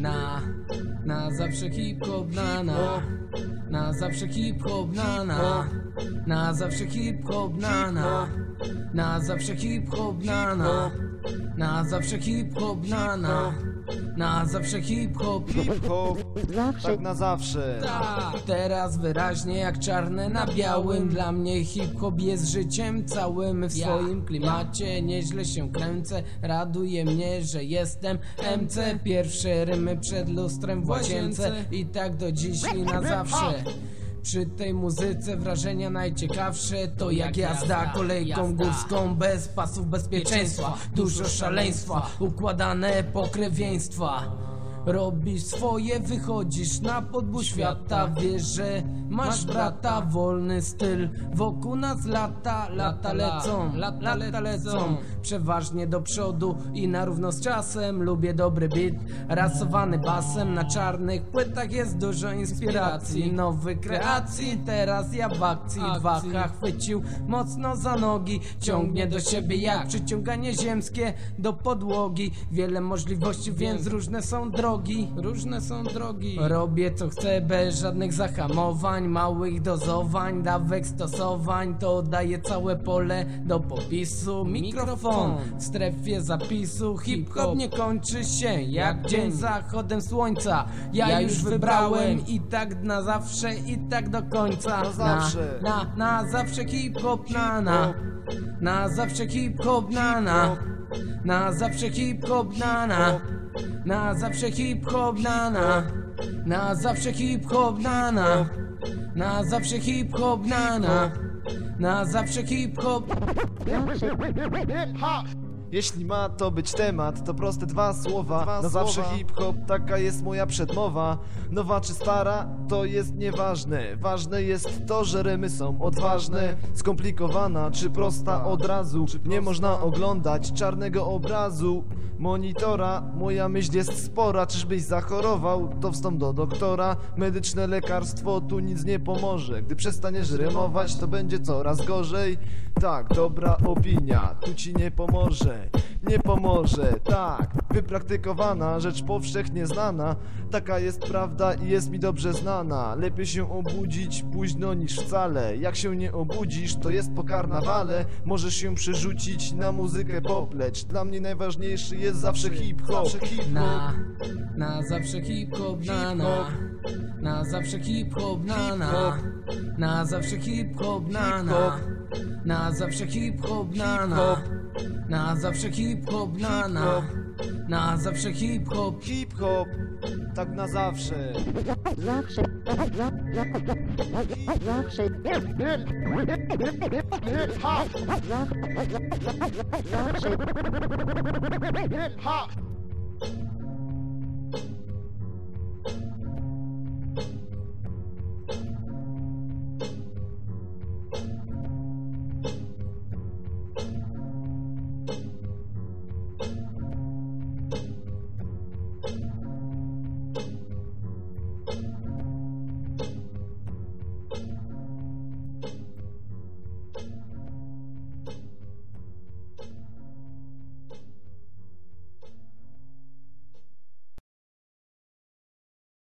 Na zawsze hip-hop na na. Na zawsze hip-hop na na. Na zawsze hip-hop na na. Na zawsze hip-hop na na. Na zawsze hip-hop na na Na zawsze hip-hop Hip-hop, Zawsze. tak na zawsze. Tak, teraz wyraźnie jak czarne na białym. Dla mnie hip-hop jest życiem całym. W swoim klimacie nieźle się kręcę. Raduje mnie, że jestem MC Pierwsze rymy przed lustrem w łazience. I tak do dziś i na zawsze przy tej muzyce wrażenia najciekawsze to jak jazda kolejką górską bez pasów bezpieczeństwa. Dużo szaleństwa, układane pokrewieństwa Robisz swoje, wychodzisz na podbój świata. Wiesz, że masz brata, wolny styl. Wokół nas lata, lata lecą, lata lecą. Przeważnie do przodu i na równo z czasem. Lubię dobry beat, rasowany basem. Na czarnych płytach jest dużo inspiracji. Nowych kreacji, teraz ja w akcji. Wacha chwycił mocno za nogi. Ciągnie do siebie jak przyciąganie ziemskie do podłogi. Wiele możliwości, więc różne są drogi Różne są drogi. Robię co chcę bez żadnych zahamowań Małych dozowań, dawek stosowań. To daje całe pole do popisu. Mikrofon w strefie zapisu. Hip-hop nie kończy się jak dzień zachodem słońca. Ja już wybrałem i tak na zawsze i tak do końca. Na zawsze. Na, na, na zawsze hip-hop na na. Na zawsze hip-hop na na Na zawsze hip-hop na na. Zawsze hip-hop na na. Zawsze hip-hop na na. Zawsze hip-hop na na. Na zawsze hip-hop Jeśli ma to być temat, to proste dwa słowa. Dwa Na zawsze hip-hop, taka jest moja przedmowa. Nowa czy stara, to jest nieważne. Ważne jest to, że rymy są odważne Skomplikowana czy prosta od razu. Nie można oglądać czarnego obrazu Monitora, moja myśl jest spora. Czyżbyś zachorował, to wstąp do doktora. Medyczne lekarstwo tu nic nie pomoże. Gdy przestaniesz rymować, to będzie coraz gorzej. Tak, dobra opinia, tu ci nie pomoże Nie pomoże, tak Wypraktykowana, rzecz powszechnie znana. Taka jest prawda i jest mi dobrze znana. Lepiej się obudzić późno niż wcale. Jak się nie obudzisz, to jest po karnawale Możesz się przerzucić na muzykę pop Lecz dla mnie najważniejszy jest zawsze hip-hop. Na, na zawsze hip-hop na na. Na zawsze hip-hop na na. Na zawsze hip-hop na na. Na zawsze hip-hop na na Na zawsze hip-hop na na Na zawsze hip-hop Hip-hop, tak na zawsze Zawsze. Zawsze. Zawsze. Zawsze.